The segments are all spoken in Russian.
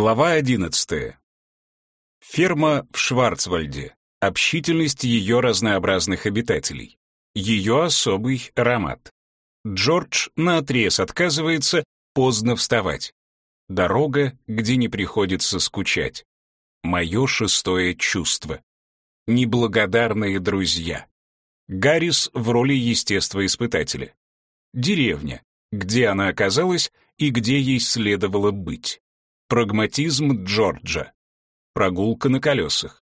Глава 11. Ферма в Шварцвальде. Общительность ее разнообразных обитателей. Ее особый аромат. Джордж наотрез отказывается поздно вставать. Дорога, где не приходится скучать. Мое шестое чувство. Неблагодарные друзья. Гаррис в роли естествоиспытателя. Деревня, где она оказалась и где ей следовало быть. Прагматизм Джорджа. Прогулка на колесах.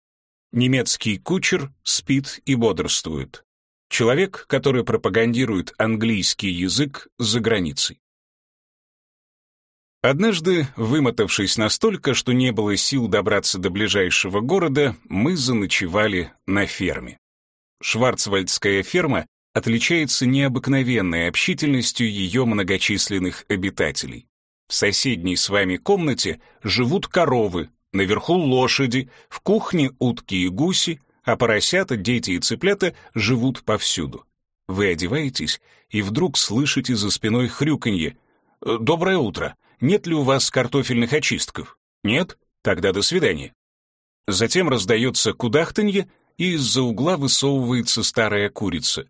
Немецкий кучер спит и бодрствует. Человек, который пропагандирует английский язык за границей. Однажды, вымотавшись настолько, что не было сил добраться до ближайшего города, мы заночевали на ферме. Шварцвальдская ферма отличается необыкновенной общительностью ее многочисленных обитателей. В соседней с вами комнате живут коровы, наверху лошади, в кухне утки и гуси, а поросята, дети и цыплята живут повсюду. Вы одеваетесь и вдруг слышите за спиной хрюканье. «Э, «Доброе утро. Нет ли у вас картофельных очистков?» «Нет? Тогда до свидания». Затем раздается кудахтанье, и из-за угла высовывается старая курица.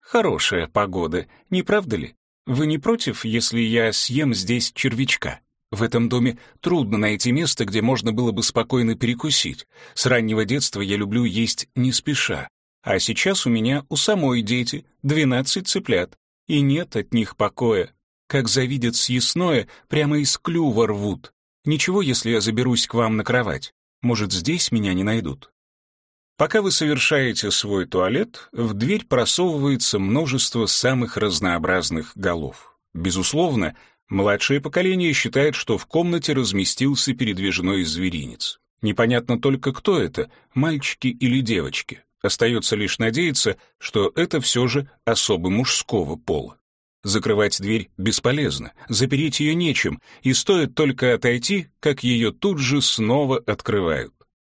Хорошая погода, не правда ли? Вы не против, если я съем здесь червячка? В этом доме трудно найти место, где можно было бы спокойно перекусить. С раннего детства я люблю есть не спеша. А сейчас у меня у самой дети, двенадцать цыплят. И нет от них покоя. Как завидят съестное, прямо из клюва рвут. Ничего, если я заберусь к вам на кровать. Может, здесь меня не найдут. Пока вы совершаете свой туалет, в дверь просовывается множество самых разнообразных голов. Безусловно, младшее поколение считает, что в комнате разместился передвижной зверинец. Непонятно только, кто это, мальчики или девочки. Остается лишь надеяться, что это все же особо мужского пола. Закрывать дверь бесполезно, запереть ее нечем, и стоит только отойти, как ее тут же снова открывают.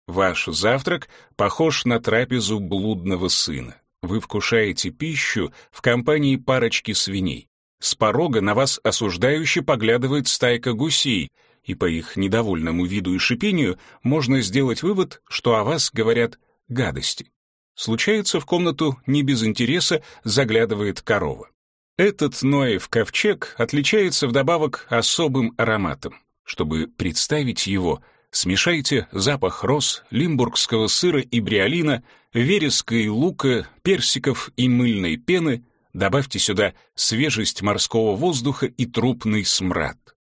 Ваш завтрак похож на трапезу блудного сына. Вы вкушаете пищу в компании парочки свиней. С порога на вас осуждающе поглядывает стайка гусей, и по их недовольному виду и шипению можно сделать вывод, что о вас говорят гадости. Случается, в комнату не без интереса заглядывает корова. Этот Ноев ковчег отличается вдобавок особым ароматом. Чтобы представить его — Смешайте запах роз, лимбургского сыра и бриолина, вереска и лука, персиков и мыльной пены, добавьте сюда свежесть морского воздуха и трупный смрад.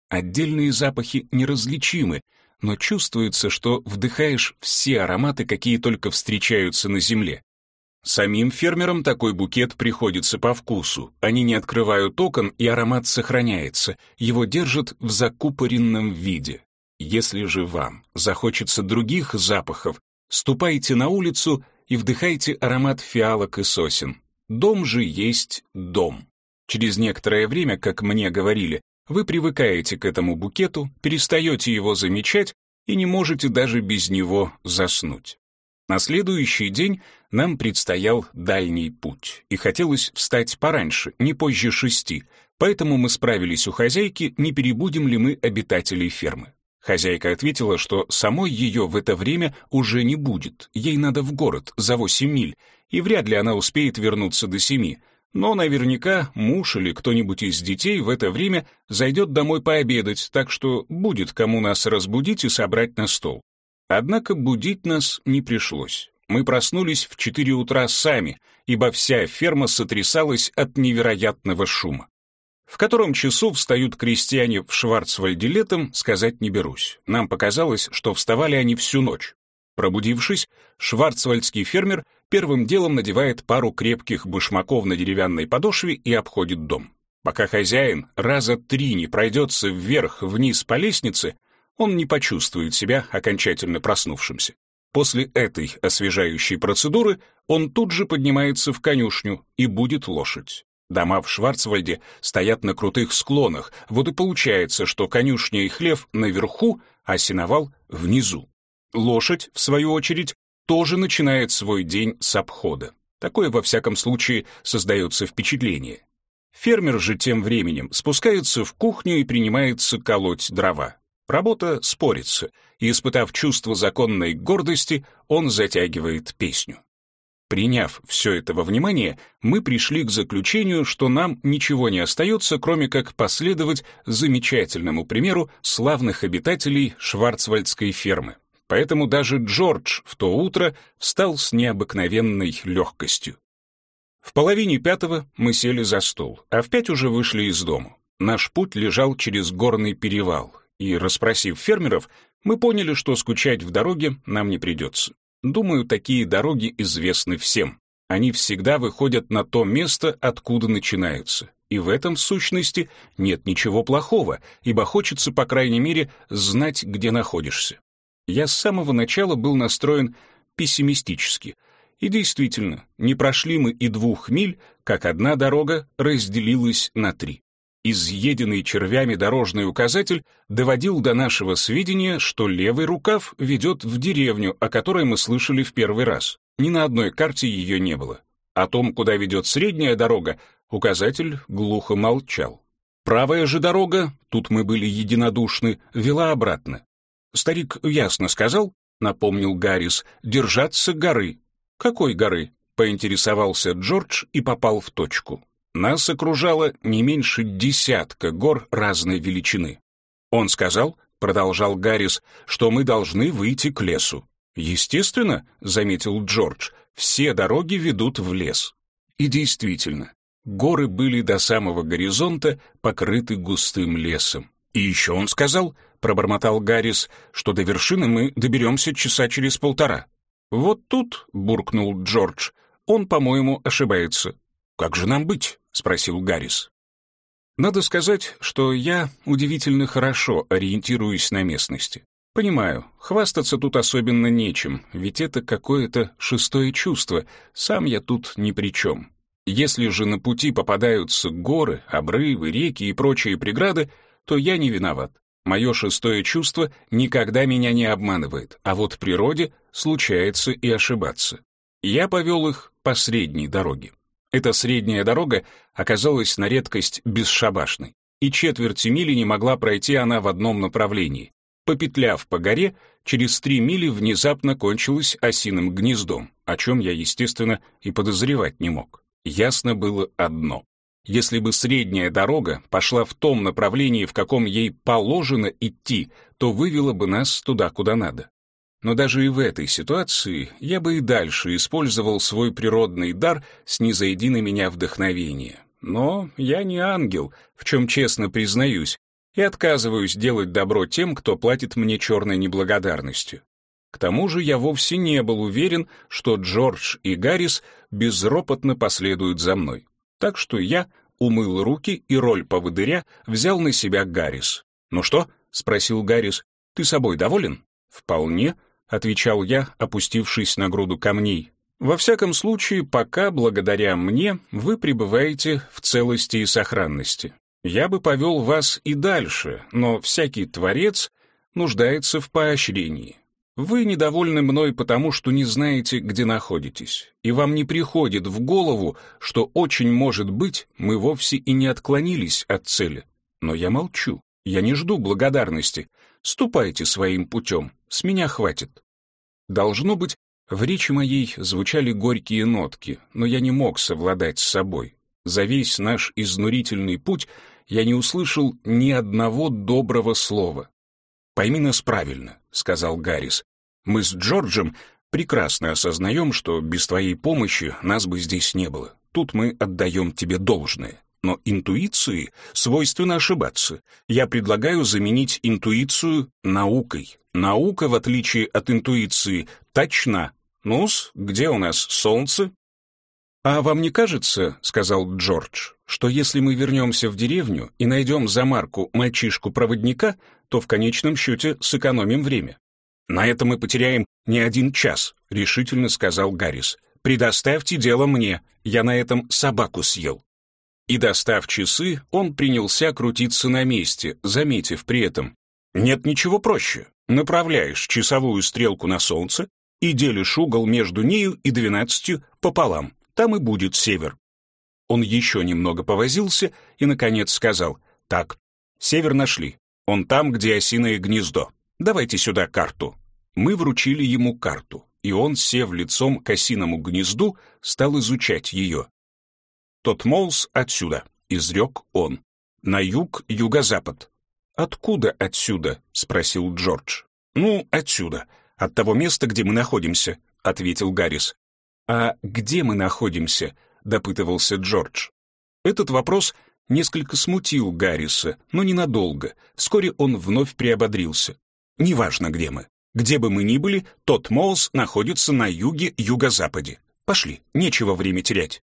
Отдельные запахи неразличимы, но чувствуется, что вдыхаешь все ароматы, какие только встречаются на земле. Самим фермерам такой букет приходится по вкусу. Они не открывают окон, и аромат сохраняется. Его держат в закупоренном виде. Если же вам захочется других запахов, ступайте на улицу и вдыхайте аромат фиалок и сосен. Дом же есть дом. Через некоторое время, как мне говорили, вы привыкаете к этому букету, перестаете его замечать и не можете даже без него заснуть. На следующий день нам предстоял дальний путь, и хотелось встать пораньше, не позже шести, поэтому мы справились у хозяйки, не перебудем ли мы обитателей фермы. Хозяйка ответила, что самой ее в это время уже не будет, ей надо в город за 8 миль, и вряд ли она успеет вернуться до семи. Но наверняка муж или кто-нибудь из детей в это время зайдет домой пообедать, так что будет кому нас разбудить и собрать на стол. Однако будить нас не пришлось. Мы проснулись в 4 утра сами, ибо вся ферма сотрясалась от невероятного шума. В котором часу встают крестьяне в Шварцвальде летом, сказать не берусь. Нам показалось, что вставали они всю ночь. Пробудившись, шварцвальдский фермер первым делом надевает пару крепких башмаков на деревянной подошве и обходит дом. Пока хозяин раза три не пройдется вверх-вниз по лестнице, он не почувствует себя окончательно проснувшимся. После этой освежающей процедуры он тут же поднимается в конюшню и будет лошадь. Дома в Шварцвальде стоят на крутых склонах, вот и получается, что конюшня и хлев наверху, а сеновал внизу. Лошадь, в свою очередь, тоже начинает свой день с обхода. Такое, во всяком случае, создается впечатление. Фермер же тем временем спускается в кухню и принимается колоть дрова. Работа спорится, и, испытав чувство законной гордости, он затягивает песню. Приняв все это во внимание, мы пришли к заключению, что нам ничего не остается, кроме как последовать замечательному примеру славных обитателей Шварцвальдской фермы. Поэтому даже Джордж в то утро встал с необыкновенной легкостью. В половине пятого мы сели за стол, а в пять уже вышли из дому. Наш путь лежал через горный перевал, и, расспросив фермеров, мы поняли, что скучать в дороге нам не придется. Думаю, такие дороги известны всем. Они всегда выходят на то место, откуда начинаются. И в этом, в сущности, нет ничего плохого, ибо хочется, по крайней мере, знать, где находишься. Я с самого начала был настроен пессимистически. И действительно, не прошли мы и двух миль, как одна дорога разделилась на три изъеденный червями дорожный указатель доводил до нашего сведения, что левый рукав ведет в деревню, о которой мы слышали в первый раз. Ни на одной карте ее не было. О том, куда ведет средняя дорога, указатель глухо молчал. Правая же дорога, тут мы были единодушны, вела обратно. Старик ясно сказал, напомнил Гаррис, держаться горы. Какой горы? Поинтересовался Джордж и попал в точку. Нас окружало не меньше десятка гор разной величины. Он сказал, продолжал Гаррис, что мы должны выйти к лесу. Естественно, заметил Джордж, все дороги ведут в лес. И действительно, горы были до самого горизонта покрыты густым лесом. И еще он сказал, пробормотал Гаррис, что до вершины мы доберемся часа через полтора. Вот тут, буркнул Джордж, он, по-моему, ошибается. Как же нам быть? Спросил Гаррис. Надо сказать, что я удивительно хорошо ориентируюсь на местности. Понимаю, хвастаться тут особенно нечем, ведь это какое-то шестое чувство, сам я тут ни при чем. Если же на пути попадаются горы, обрывы, реки и прочие преграды, то я не виноват. Мое шестое чувство никогда меня не обманывает, а вот природе случается и ошибаться. Я повел их по средней дороге. Эта средняя дорога оказалась на редкость бесшабашной, и четверти мили не могла пройти она в одном направлении. Попетляв по горе, через три мили внезапно кончилась осиным гнездом, о чем я, естественно, и подозревать не мог. Ясно было одно. Если бы средняя дорога пошла в том направлении, в каком ей положено идти, то вывела бы нас туда, куда надо. Но даже и в этой ситуации я бы и дальше использовал свой природный дар, снизойди на меня вдохновение. Но я не ангел, в чем честно признаюсь, и отказываюсь делать добро тем, кто платит мне черной неблагодарностью. К тому же я вовсе не был уверен, что Джордж и Гаррис безропотно последуют за мной. Так что я умыл руки и роль поводыря взял на себя Гаррис. «Ну что?» — спросил Гаррис. «Ты собой доволен?» «Вполне», — отвечал я, опустившись на груду камней. «Во всяком случае, пока, благодаря мне, вы пребываете в целости и сохранности. Я бы повел вас и дальше, но всякий творец нуждается в поощрении. Вы недовольны мной потому, что не знаете, где находитесь, и вам не приходит в голову, что очень может быть, мы вовсе и не отклонились от цели. Но я молчу, я не жду благодарности, Ступайте своим путем, с меня хватит. Должно быть, в речи моей звучали горькие нотки, но я не мог совладать с собой. За весь наш изнурительный путь я не услышал ни одного доброго слова. «Пойми нас правильно», — сказал Гаррис. «Мы с Джорджем прекрасно осознаем, что без твоей помощи нас бы здесь не было. Тут мы отдаем тебе должное. Но интуиции свойственно ошибаться. Я предлагаю заменить интуицию наукой. Наука, в отличие от интуиции, точна. Ну-с, где у нас солнце? «А вам не кажется, — сказал Джордж, — что если мы вернемся в деревню и найдем за Марку мальчишку-проводника, то в конечном счете сэкономим время?» «На это мы потеряем не один час», — решительно сказал Гаррис. «Предоставьте дело мне, я на этом собаку съел». И, достав часы, он принялся крутиться на месте, заметив при этом. Нет ничего проще. Направляешь часовую стрелку на солнце и делишь угол между нею и двенадцатью пополам. Там и будет север. Он еще немного повозился и, наконец, сказал, «Так, север нашли. Он там, где осиное гнездо. Давайте сюда карту». Мы вручили ему карту, и он, сев лицом к осиному гнезду, стал изучать ее. «Тот Молс отсюда», — изрек он. «На юг, юго-запад». «Откуда отсюда?» — спросил Джордж. «Ну, отсюда, от того места, где мы находимся», — ответил Гаррис. «А где мы находимся?» — допытывался Джордж. Этот вопрос несколько смутил Гарриса, но ненадолго. Вскоре он вновь приободрился. «Неважно, где мы. Где бы мы ни были, тот Моус находится на юге-юго-западе. Пошли, нечего время терять».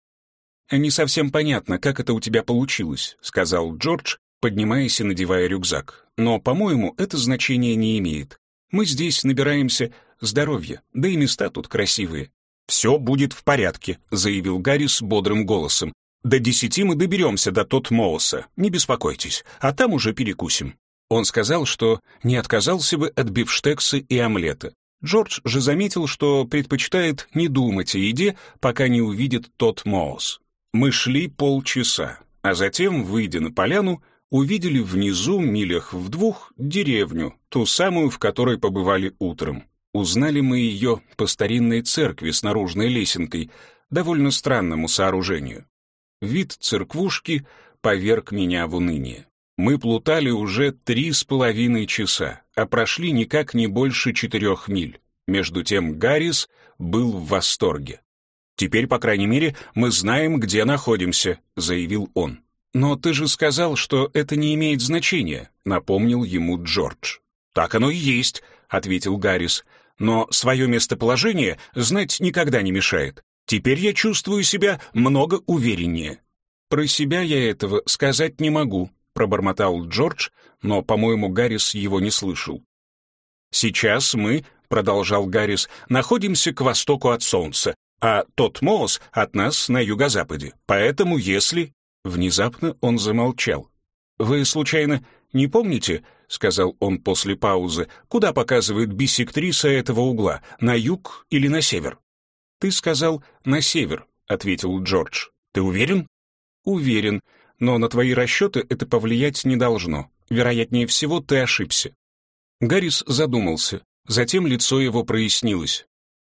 «Не совсем понятно, как это у тебя получилось», — сказал Джордж, поднимаясь и надевая рюкзак. «Но, по-моему, это значение не имеет. Мы здесь набираемся здоровья, да и места тут красивые». «Все будет в порядке», — заявил Гаррис бодрым голосом. «До десяти мы доберемся до тот Моуса, не беспокойтесь, а там уже перекусим». Он сказал, что не отказался бы от бифштекса и омлета. Джордж же заметил, что предпочитает не думать о еде, пока не увидит тот Моус. Мы шли полчаса, а затем, выйдя на поляну, увидели внизу, милях в двух, деревню, ту самую, в которой побывали утром. Узнали мы ее по старинной церкви с наружной лесенкой, довольно странному сооружению. Вид церквушки поверг меня в уныние. Мы плутали уже три с половиной часа, а прошли никак не больше четырех миль. Между тем Гаррис был в восторге. «Теперь, по крайней мере, мы знаем, где находимся», — заявил он. «Но ты же сказал, что это не имеет значения», — напомнил ему Джордж. «Так оно и есть», — ответил Гаррис. «Но свое местоположение знать никогда не мешает. Теперь я чувствую себя много увереннее». «Про себя я этого сказать не могу», — пробормотал Джордж, но, по-моему, Гаррис его не слышал. «Сейчас мы», — продолжал Гаррис, — «находимся к востоку от Солнца, а тот Моос от нас на юго-западе. Поэтому если...» Внезапно он замолчал. «Вы, случайно, не помните, — сказал он после паузы, — куда показывает биссектриса этого угла, на юг или на север?» «Ты сказал «на север», — ответил Джордж. «Ты уверен?» «Уверен, но на твои расчеты это повлиять не должно. Вероятнее всего, ты ошибся». Гаррис задумался. Затем лицо его прояснилось.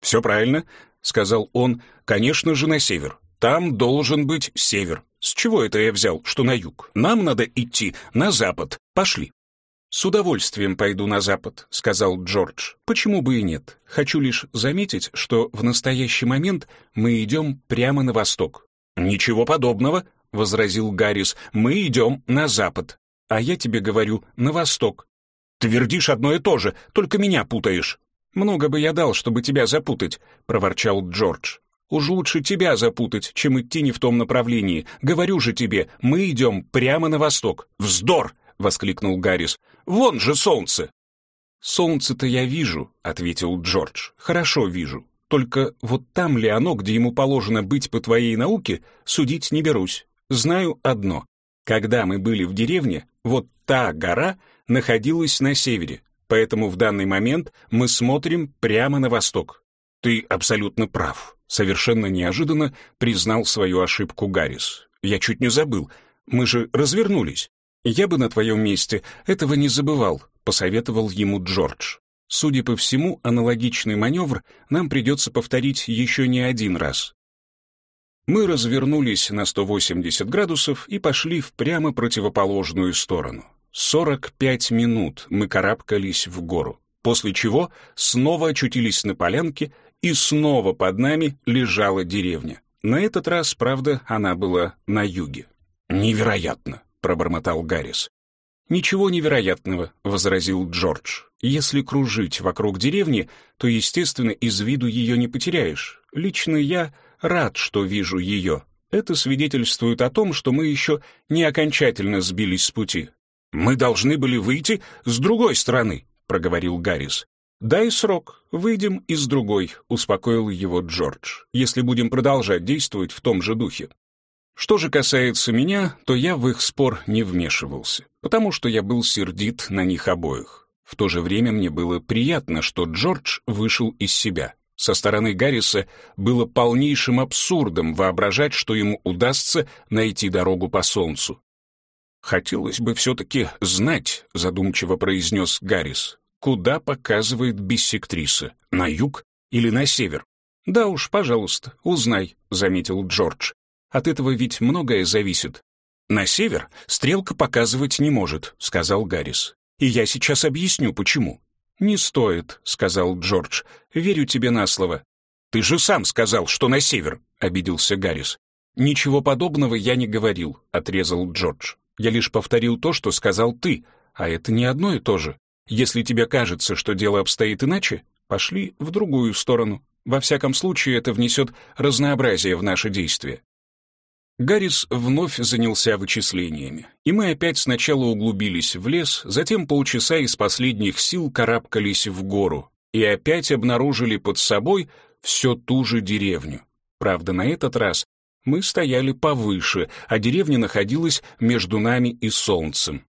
«Все правильно сказал он, конечно же, на север. Там должен быть север. С чего это я взял, что на юг? Нам надо идти на запад. Пошли. «С удовольствием пойду на запад», — сказал Джордж. «Почему бы и нет? Хочу лишь заметить, что в настоящий момент мы идем прямо на восток». «Ничего подобного», — возразил Гаррис. «Мы идем на запад». «А я тебе говорю, на восток». «Твердишь одно и то же, только меня путаешь». «Много бы я дал, чтобы тебя запутать», — проворчал Джордж. «Уж лучше тебя запутать, чем идти не в том направлении. Говорю же тебе, мы идем прямо на восток». «Вздор!» — воскликнул Гаррис. «Вон же солнце!» «Солнце-то я вижу», — ответил Джордж. «Хорошо вижу. Только вот там ли оно, где ему положено быть по твоей науке, судить не берусь. Знаю одно. Когда мы были в деревне, вот та гора находилась на севере, Поэтому в данный момент мы смотрим прямо на восток. Ты абсолютно прав. Совершенно неожиданно признал свою ошибку Гаррис. Я чуть не забыл. Мы же развернулись. Я бы на твоем месте этого не забывал, посоветовал ему Джордж. Судя по всему, аналогичный маневр нам придется повторить еще не один раз. Мы развернулись на 180 градусов и пошли в прямо противоположную сторону. 45 минут мы карабкались в гору, после чего снова очутились на полянке, и снова под нами лежала деревня. На этот раз, правда, она была на юге. «Невероятно!» — пробормотал Гаррис. «Ничего невероятного», — возразил Джордж. «Если кружить вокруг деревни, то, естественно, из виду ее не потеряешь. Лично я рад, что вижу ее. Это свидетельствует о том, что мы еще не окончательно сбились с пути. «Мы должны были выйти с другой стороны», — проговорил Гаррис. «Дай срок, выйдем и с другой», — успокоил его Джордж, «если будем продолжать действовать в том же духе». Что же касается меня, то я в их спор не вмешивался, потому что я был сердит на них обоих. В то же время мне было приятно, что Джордж вышел из себя. Со стороны Гарриса было полнейшим абсурдом воображать, что ему удастся найти дорогу по солнцу. «Хотелось бы все-таки знать», — задумчиво произнес Гаррис, «куда показывает биссектриса, на юг или на север?» «Да уж, пожалуйста, узнай», — заметил Джордж. «От этого ведь многое зависит». «На север стрелка показывать не может», — сказал Гаррис. «И я сейчас объясню, почему». «Не стоит», — сказал Джордж. «Верю тебе на слово». «Ты же сам сказал, что на север», — обиделся Гаррис. «Ничего подобного я не говорил», — отрезал Джордж. «Я лишь повторил то, что сказал ты, а это не одно и то же. Если тебе кажется, что дело обстоит иначе, пошли в другую сторону». Во всяком случае, это внесет разнообразие в наши действия. Гаррис вновь занялся вычислениями, и мы опять сначала углубились в лес, затем полчаса из последних сил карабкались в гору и опять обнаружили под собой все ту же деревню. Правда, на этот раз мы стояли повыше, а деревня находилась между нами и солнцем.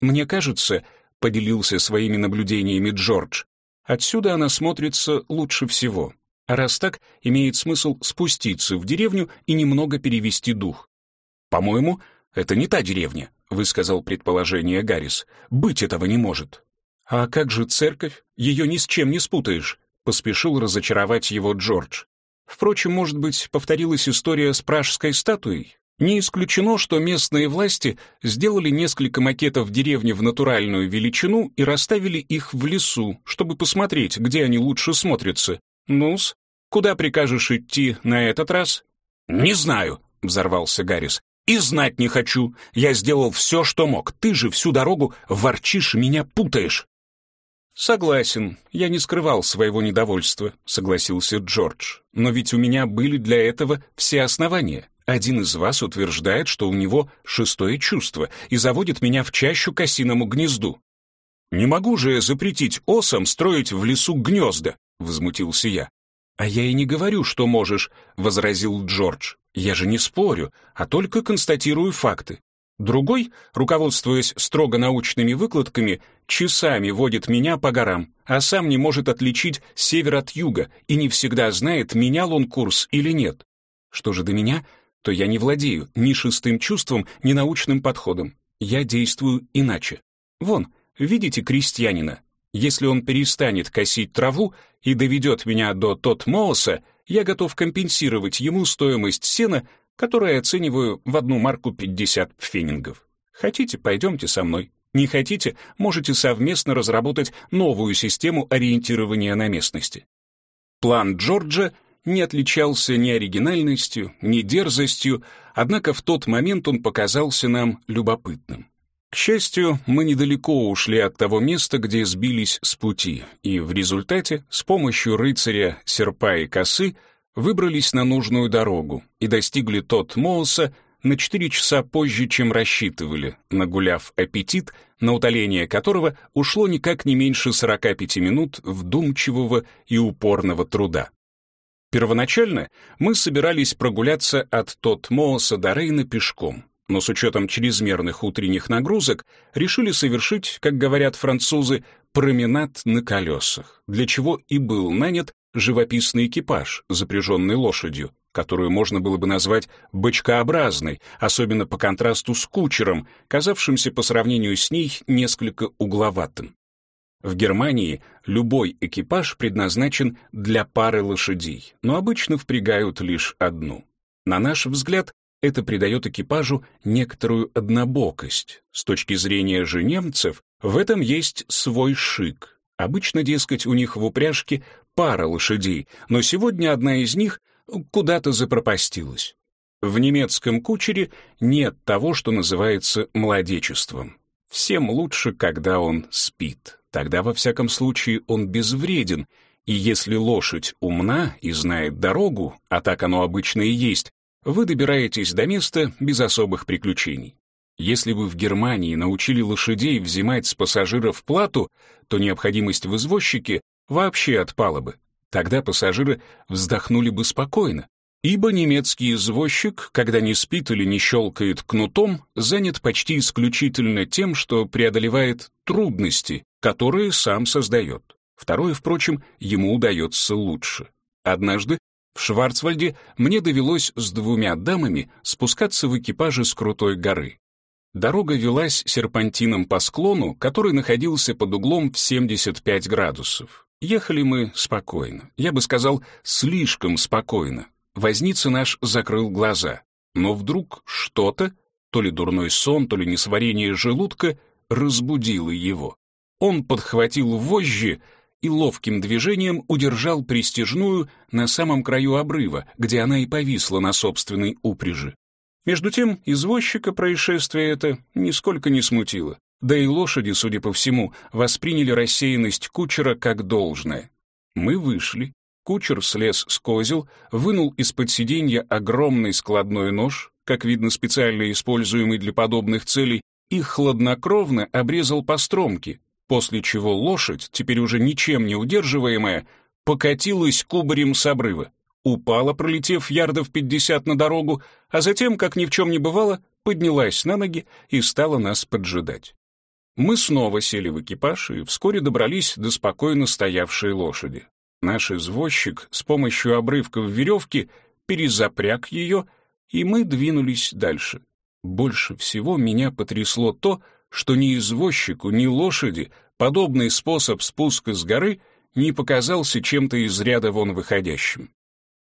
«Мне кажется», — поделился своими наблюдениями Джордж, «отсюда она смотрится лучше всего. А раз так, имеет смысл спуститься в деревню и немного перевести дух. «По-моему, это не та деревня», — высказал предположение Гаррис. «Быть этого не может». «А как же церковь? Ее ни с чем не спутаешь», — поспешил разочаровать его Джордж. Впрочем, может быть, повторилась история с пражской статуей? Не исключено, что местные власти сделали несколько макетов деревни в натуральную величину и расставили их в лесу, чтобы посмотреть, где они лучше смотрятся. Ну-с, Куда прикажешь идти на этот раз?» «Не знаю», — взорвался Гаррис. «И знать не хочу. Я сделал все, что мог. Ты же всю дорогу ворчишь меня путаешь». «Согласен, я не скрывал своего недовольства», — согласился Джордж. «Но ведь у меня были для этого все основания. Один из вас утверждает, что у него шестое чувство и заводит меня в чащу к осиному гнезду». «Не могу же я запретить осам строить в лесу гнезда», — возмутился я. «А я и не говорю, что можешь», — возразил Джордж. «Я же не спорю, а только констатирую факты. Другой, руководствуясь строго научными выкладками, часами водит меня по горам, а сам не может отличить север от юга и не всегда знает, менял он курс или нет. Что же до меня, то я не владею ни шестым чувством, ни научным подходом. Я действую иначе. Вон, видите крестьянина? Если он перестанет косить траву и доведет меня до тот Моуса, я готов компенсировать ему стоимость сена, которую оцениваю в одну марку 50 фенингов. Хотите, пойдемте со мной. Не хотите, можете совместно разработать новую систему ориентирования на местности. План Джорджа не отличался ни оригинальностью, ни дерзостью, однако в тот момент он показался нам любопытным. К счастью, мы недалеко ушли от того места, где сбились с пути, и в результате с помощью рыцаря, серпа и косы выбрались на нужную дорогу и достигли тот Моуса на четыре часа позже, чем рассчитывали, нагуляв аппетит, на утоление которого ушло никак не меньше 45 минут вдумчивого и упорного труда. Первоначально мы собирались прогуляться от Тот-Моуса до Рейна пешком, но с учетом чрезмерных утренних нагрузок решили совершить, как говорят французы, променад на колесах, для чего и был нанят живописный экипаж, запряженный лошадью, которую можно было бы назвать бочкообразной, особенно по контрасту с кучером, казавшимся по сравнению с ней несколько угловатым. В Германии любой экипаж предназначен для пары лошадей, но обычно впрягают лишь одну. На наш взгляд, это придает экипажу некоторую однобокость. С точки зрения же немцев, в этом есть свой шик. Обычно, дескать, у них в упряжке пара лошадей, но сегодня одна из них куда-то запропастилась. В немецком кучере нет того, что называется младечеством. Всем лучше, когда он спит. Тогда, во всяком случае, он безвреден, и если лошадь умна и знает дорогу, а так оно обычно и есть, вы добираетесь до места без особых приключений. Если бы в Германии научили лошадей взимать с пассажиров плату, то необходимость в извозчике вообще отпала бы. Тогда пассажиры вздохнули бы спокойно, ибо немецкий извозчик, когда не спит или не щелкает кнутом, занят почти исключительно тем, что преодолевает трудности, которые сам создает. Второе, впрочем, ему удается лучше. Однажды в Шварцвальде мне довелось с двумя дамами спускаться в экипаже с крутой горы. Дорога велась серпантином по склону, который находился под углом в 75 градусов. Ехали мы спокойно, я бы сказал, слишком спокойно. Возница наш закрыл глаза, но вдруг что-то, то ли дурной сон, то ли несварение желудка, разбудило его. Он подхватил вожжи и ловким движением удержал пристежную на самом краю обрыва, где она и повисла на собственной упряжи. Между тем, извозчика происшествие это нисколько не смутило. Да и лошади, судя по всему, восприняли рассеянность кучера как должное. Мы вышли. Кучер слез с козел, вынул из-под сиденья огромный складной нож, как видно, специально используемый для подобных целей, и хладнокровно обрезал по стромке, после чего лошадь, теперь уже ничем не удерживаемая, покатилась кубарем с обрыва, упала, пролетев ярдов пятьдесят на дорогу, а затем, как ни в чем не бывало, поднялась на ноги и стала нас поджидать. Мы снова сели в экипаж и вскоре добрались до спокойно стоявшей лошади. Наш извозчик с помощью обрывков веревки перезапряг ее, и мы двинулись дальше. Больше всего меня потрясло то, что ни извозчику, ни лошади подобный способ спуска с горы не показался чем-то из ряда вон выходящим.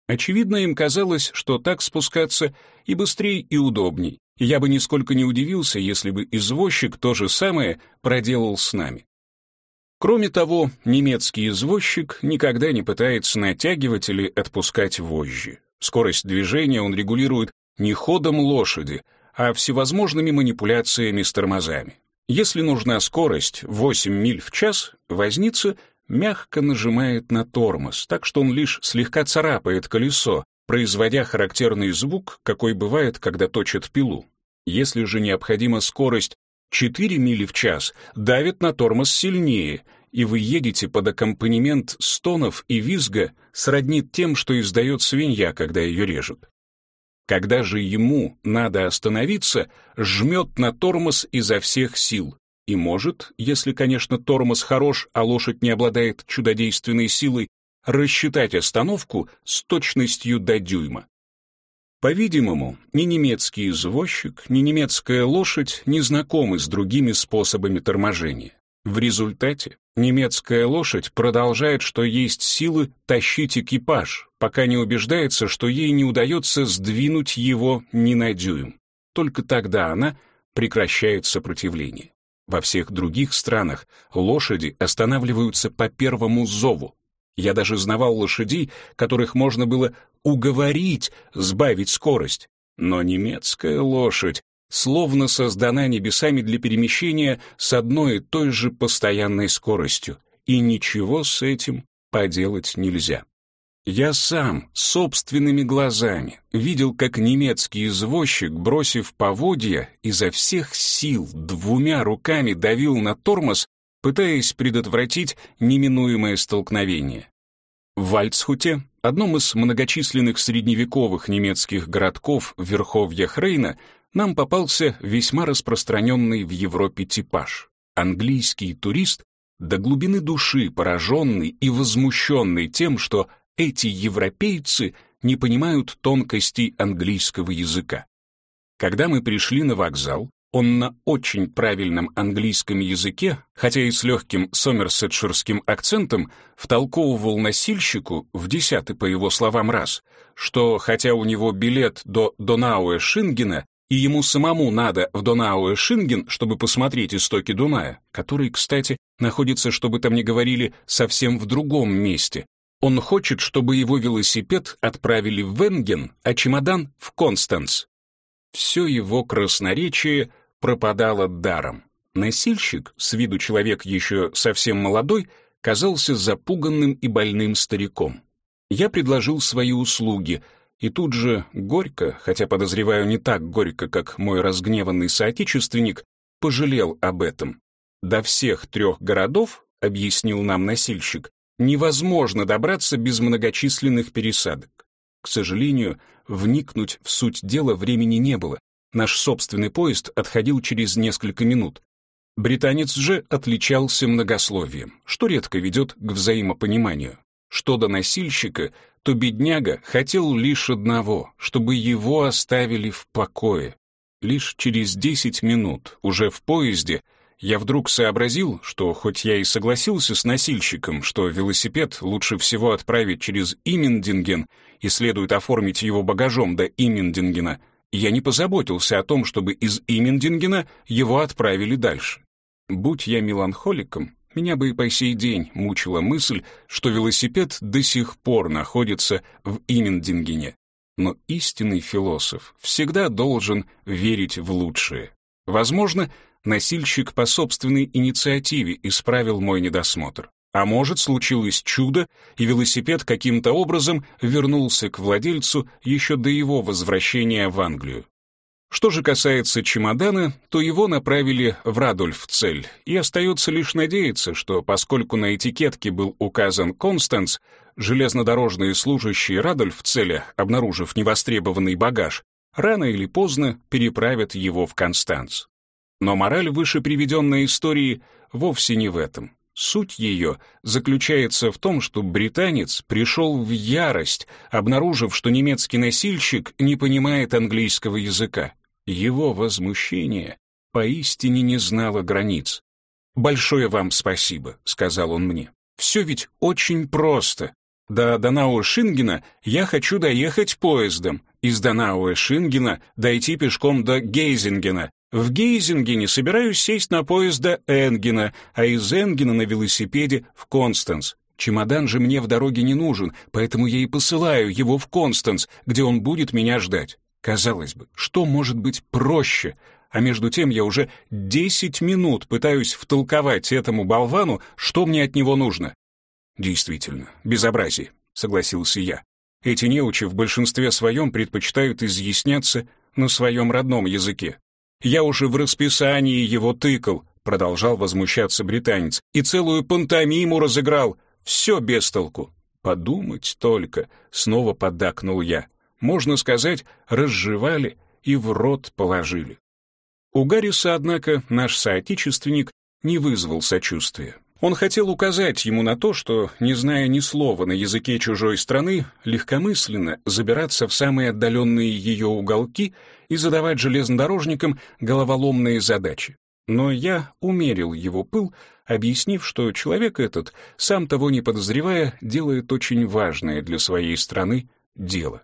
Очевидно, им казалось, что так спускаться и быстрее, и удобней, и я бы нисколько не удивился, если бы извозчик то же самое проделал с нами. Кроме того, немецкий извозчик никогда не пытается натягивать или отпускать вожжи. Скорость движения он регулирует не ходом лошади, а всевозможными манипуляциями с тормозами. Если нужна скорость 8 миль в час, возница мягко нажимает на тормоз, так что он лишь слегка царапает колесо, производя характерный звук, какой бывает, когда точат пилу. Если же необходима скорость 4 мили в час, давит на тормоз сильнее, и вы едете под аккомпанемент стонов и визга, сроднит тем, что издает свинья, когда ее режут. Когда же ему надо остановиться, жмет на тормоз изо всех сил. И может, если, конечно, тормоз хорош, а лошадь не обладает чудодейственной силой, рассчитать остановку с точностью до дюйма. По-видимому, ни немецкий извозчик, ни немецкая лошадь не знакомы с другими способами торможения. В результате немецкая лошадь продолжает, что есть силы, тащить экипаж, пока не убеждается, что ей не удается сдвинуть его ни на дюйм. Только тогда она прекращает сопротивление. Во всех других странах лошади останавливаются по первому зову. Я даже знавал лошадей, которых можно было уговорить сбавить скорость. Но немецкая лошадь словно создана небесами для перемещения с одной и той же постоянной скоростью, и ничего с этим поделать нельзя. Я сам собственными глазами видел, как немецкий извозчик, бросив поводья, изо всех сил двумя руками давил на тормоз, пытаясь предотвратить неминуемое столкновение. В Вальцхуте, одном из многочисленных средневековых немецких городков в верховьях Рейна, нам попался весьма распространенный в Европе типаж. Английский турист, до глубины души пораженный и возмущенный тем, что эти европейцы не понимают тонкостей английского языка. Когда мы пришли на вокзал, он на очень правильном английском языке, хотя и с легким сомерсетширским акцентом, втолковывал носильщику в десятый, по его словам, раз, что хотя у него билет до Донауэ-Шингена, и ему самому надо в Донауэ-Шинген, чтобы посмотреть истоки Дуная, который, кстати, находится, чтобы там не говорили, совсем в другом месте. Он хочет, чтобы его велосипед отправили в Венген, а чемодан — в Констанс. Все его красноречие пропадало даром. Носильщик, с виду человек еще совсем молодой, казался запуганным и больным стариком. Я предложил свои услуги — и тут же горько, хотя подозреваю не так горько, как мой разгневанный соотечественник, пожалел об этом. До всех трех городов, объяснил нам носильщик, невозможно добраться без многочисленных пересадок. К сожалению, вникнуть в суть дела времени не было. Наш собственный поезд отходил через несколько минут. Британец же отличался многословием, что редко ведет к взаимопониманию. Что до носильщика, то бедняга хотел лишь одного, чтобы его оставили в покое. Лишь через десять минут, уже в поезде, я вдруг сообразил, что хоть я и согласился с носильщиком, что велосипед лучше всего отправить через Имендинген и следует оформить его багажом до Имендингена, я не позаботился о том, чтобы из Имендингена его отправили дальше. Будь я меланхоликом, меня бы и по сей день мучила мысль, что велосипед до сих пор находится в Имендингене. Но истинный философ всегда должен верить в лучшее. Возможно, носильщик по собственной инициативе исправил мой недосмотр. А может, случилось чудо, и велосипед каким-то образом вернулся к владельцу еще до его возвращения в Англию. Что же касается чемодана, то его направили в Радольф-цель, и остается лишь надеяться, что поскольку на этикетке был указан Констанс, железнодорожные служащие Радольф-целя, обнаружив невостребованный багаж, рано или поздно переправят его в Констанц. Но мораль выше приведенной истории вовсе не в этом. Суть ее заключается в том, что британец пришел в ярость, обнаружив, что немецкий носильщик не понимает английского языка. Его возмущение поистине не знало границ. «Большое вам спасибо», — сказал он мне. «Все ведь очень просто. До Данауэ-Шингена я хочу доехать поездом, из Данауэ-Шингена дойти пешком до Гейзингена, в Гейзингене собираюсь сесть на поезд до Энгена, а из Энгена на велосипеде в Констанс. Чемодан же мне в дороге не нужен, поэтому я и посылаю его в Констанс, где он будет меня ждать. Казалось бы, что может быть проще? А между тем я уже десять минут пытаюсь втолковать этому болвану, что мне от него нужно. Действительно, безобразие, согласился я. Эти неучи в большинстве своем предпочитают изъясняться на своем родном языке. Я уже в расписании его тыкал, продолжал возмущаться британец, и целую пантомиму разыграл. Все без толку. Подумать только, снова поддакнул я. Можно сказать, разжевали и в рот положили. У Гарриса, однако, наш соотечественник не вызвал сочувствия. Он хотел указать ему на то, что, не зная ни слова на языке чужой страны, легкомысленно забираться в самые отдаленные ее уголки и задавать железнодорожникам головоломные задачи. Но я умерил его пыл, объяснив, что человек этот, сам того не подозревая, делает очень важное для своей страны дело.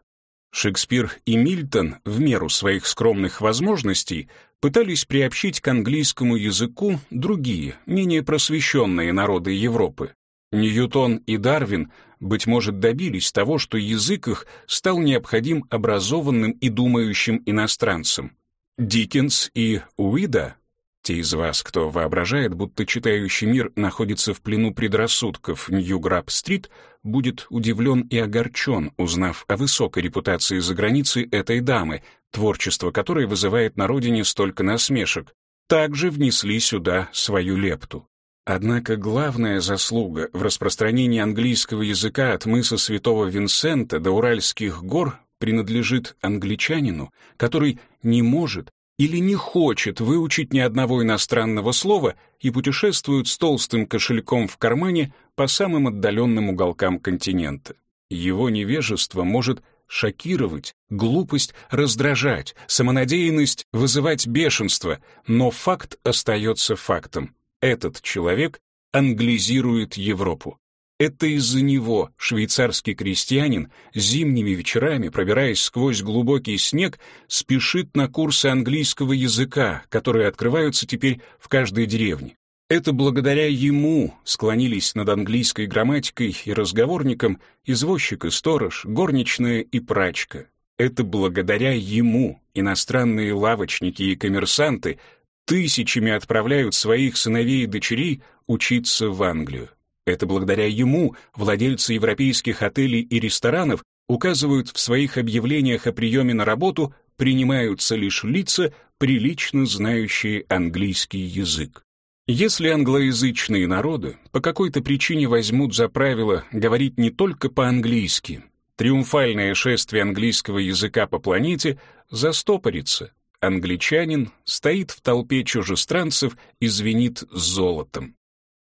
Шекспир и Мильтон, в меру своих скромных возможностей, пытались приобщить к английскому языку другие, менее просвещенные народы Европы. Ньютон и Дарвин, быть может, добились того, что язык их стал необходим образованным и думающим иностранцам. Диккенс и Уида, те из вас, кто воображает, будто читающий мир находится в плену предрассудков Нью-Граб-стрит, будет удивлен и огорчен, узнав о высокой репутации за границей этой дамы, творчество которой вызывает на родине столько насмешек, также внесли сюда свою лепту. Однако главная заслуга в распространении английского языка от мыса Святого Винсента до Уральских гор принадлежит англичанину, который не может или не хочет выучить ни одного иностранного слова и путешествует с толстым кошельком в кармане по самым отдаленным уголкам континента. Его невежество может шокировать, глупость раздражать, самонадеянность вызывать бешенство, но факт остается фактом. Этот человек англизирует Европу. Это из-за него швейцарский крестьянин зимними вечерами, пробираясь сквозь глубокий снег, спешит на курсы английского языка, которые открываются теперь в каждой деревне. Это благодаря ему склонились над английской грамматикой и разговорником извозчик и сторож, горничная и прачка. Это благодаря ему иностранные лавочники и коммерсанты тысячами отправляют своих сыновей и дочерей учиться в Англию. Это благодаря ему владельцы европейских отелей и ресторанов указывают в своих объявлениях о приеме на работу принимаются лишь лица, прилично знающие английский язык. Если англоязычные народы по какой-то причине возьмут за правило говорить не только по-английски, триумфальное шествие английского языка по планете застопорится. Англичанин стоит в толпе чужестранцев и звенит золотом.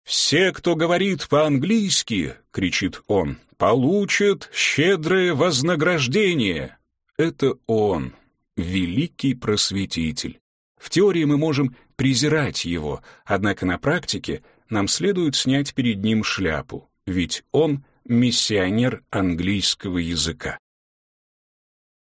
«Все, кто говорит по-английски, — кричит он, — получат щедрое вознаграждение». Это он, великий просветитель. В теории мы можем презирать его, однако на практике нам следует снять перед ним шляпу, ведь он — миссионер английского языка.